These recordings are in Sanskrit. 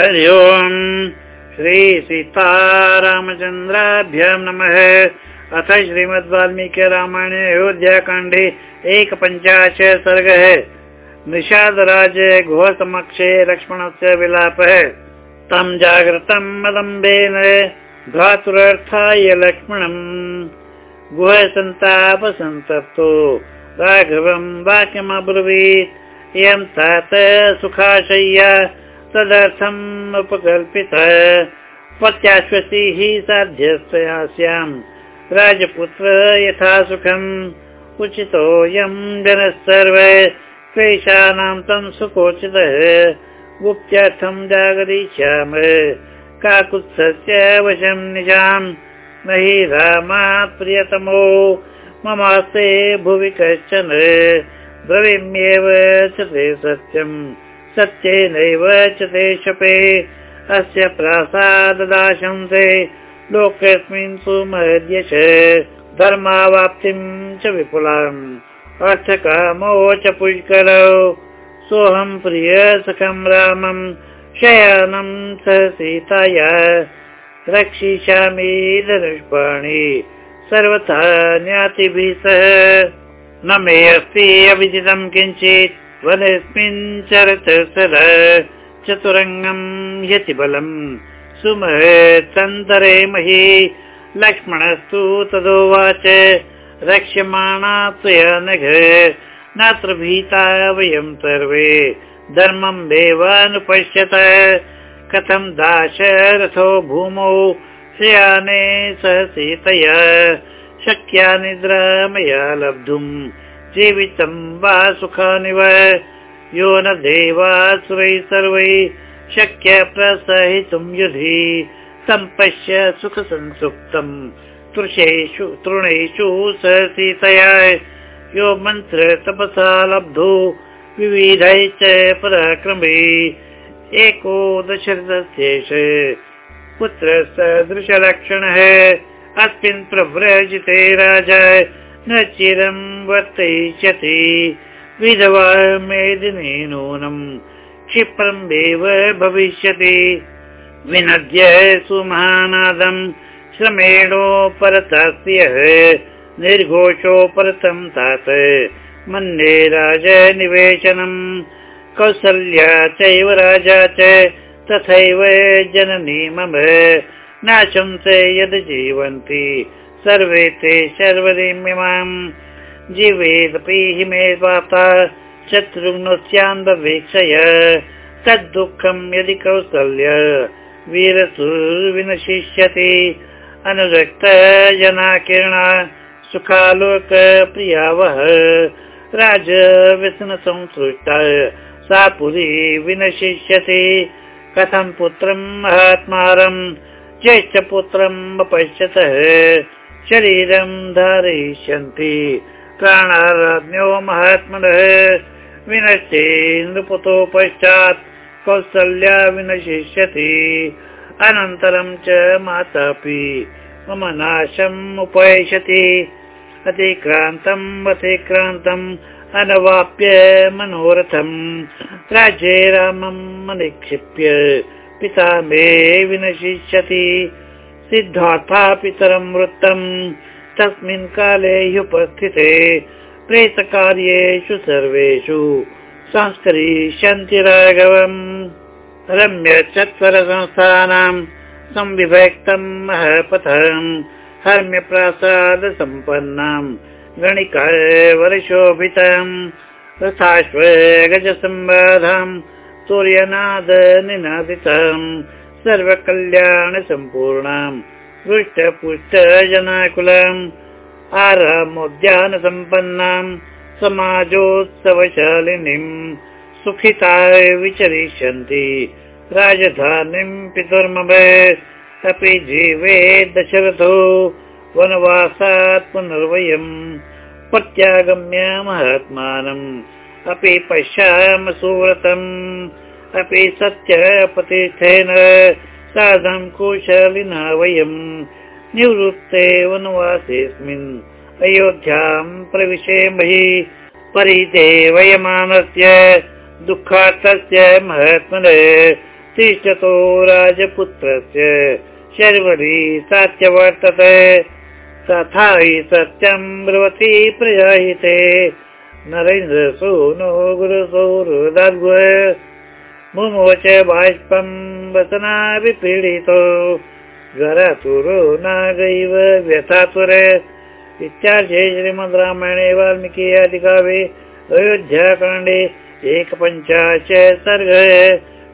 हरि ओम्। श्रीसीतारामचन्द्राभ्यां नमः। अथ श्रीमद् वाल्मीकि रामायणे अयोध्याकाण्डे एकपञ्चाशत् सर्गः। निषादराजे गुहसमक्षे लक्ष्मणस्य विलापः। तं जागृतं मदम्बेन। भ्रातुरर्थाय लक्ष्मणम् गुहसन्तापसन्तप्तो राघवं वाक्यमब्रवीत्। इयं तात सुखाशय्या तदर्थम् उपकल्पितः। पत्याश्वतीः साध्यस्याम् राजपुत्र यथा सुखम् उचितोऽयम् जनः सर्वे। क्लेशानां तं सुखोचितः गुप्त्यर्थं जागरिष्याम। काकुत्सस्य वशं निजाम् न हि रामात् प्रियतमो। ममास्ते भुवि कश्चन। द्रविम्येव च ते सत्यम् सत्येनैव च ते शपे। अस्य प्रासाददाशंसे लोकेऽस्मिन् सुमहद्यश धर्मावाप्तिं च विपुलम् अर्थकामो च पुष्करौ। सोऽहं प्रिय सखं रामं। शयानं स सीताय। रक्षिष्यामि धनुष्पाणि। सर्वथा ज्ञातिभिः सह। न मे अस्ति अविदितं किञ्चित् वनेऽस्मिन् चरत सर चतुरङ्गम् यतिबलम् सुमहन्तरे मही। लक्ष्मणस्तु तदोवाच। रक्ष्यमाणा त्वया नघ। नात्र भीता वयं सर्वे। धर्मम् देवानुपश्यत। कथं दाशरथो भूमौ। श्रियाने सह सीतया शक्या निद्रा मया लब्धुम् जीवितं वा सुखानि वा यो न देवासुरै सर्वै शक्य प्रसहितुं युधि। सम्पश्य सुखसंसुप्तम् तृषेषु तृणेषु स सीतया यो मन्त्र तपसा लब्धो विविधै च पराक्रमे। एको दशरथस्येष पुत्र सदृशलक्षणः अस्मिन् प्रव्रजिते राजा न चिरं वर्तयिष्यति विधवा मेदिनी नूनम् क्षिप्रमेव भविष्यति। विनद्य सुमहानादम् श्रमेणोपरतस्य निर्घोषोपरतं तात। मन्ये राजनिवेशनम् कौसल्या चैव राजा च तथैव जननी मम। नाशंसे यद् जीवन्ति सर्वे ते शर्वरीमिमाम् जीवेदपि हिमे वाता शत्रुघ्नस्यान्वीक्षय तद्दुःखम् यदि कौसल्य वीरसुर्विनशिष्यति। अनुरक्त जनाकिरणा सुखालोक प्रियावह। राज व्यसनसंसृष्टा सा पुरी विनशिष्यति। कथं पुत्रम् महात्मारम् ज्येष्ठपुत्रम् अपश्यतः। शरीरं धारयिष्यन्ति प्राणाराज्ञो महात्मनः विनश्ये पश्चात् कौसल्या विनशिष्यति। अनन्तरं च मातापि मम नाशम् उपैष्यति अतिक्रान्तम् अतिक्रान्तम् अनवाप्य मनोरथम्। राज्ये रामम् अनिक्षिप्य पिता मे विनशिष्यति। सिद्धार्था पितरं वृत्तम् तस्मिन् काले ह्युपस्थिते प्रेतकार्येषु सर्वेषु। संस्करिष्यन्ति राघवम् रम्य चत्वरसंस्थानां संविभक्तम् महपथम्। हर्म्य सम्पन्नां गणिकावरशोभितम्। रथाश्व गजसम्बाधम् सूर्यनाद निनादितम् सर्वकल्याणसम्पूर्णाम् पृष्ठपुष्ठजनाकुलम् आरामोद्यानसम्पन्नाम् समाजोत्सवशालिनीम् सुखिताय विचरिष्यन्ति। राजधानीम् पितुर्मभ अपि जीवे दशरथो वनवासात् पुनर्वयम्। प्रत्यागम्य महात्मानम् अपि पश्याम सुव्रतम् अपि सत्यपतिष्ठेन साधं कुशलिना वयम् निवृत्ते वनवासेऽस्मिन् अयोध्यां प्रविशेमहि। परिते वयमानस्य दुःखार्थस्य महात्मन तिष्ठतो राजपुत्रस्य। शर्वरी सात्य वर्तते। तथा हि सत्यं ब्रवती प्रजाहिते नरेन्द्र सूनो गुरुसौरुदग् मुमोच वसना विपीडितो ज्वरतुरो नागैव व्यथातुर इत्यार्थे श्रीमद् रामायणे वाल्मीकि अधिकावे अयोध्याकाण्डे एकपञ्चाशत् सर्ग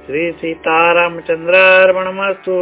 श्रीसीतारामचन्द्रार्पणमस्तु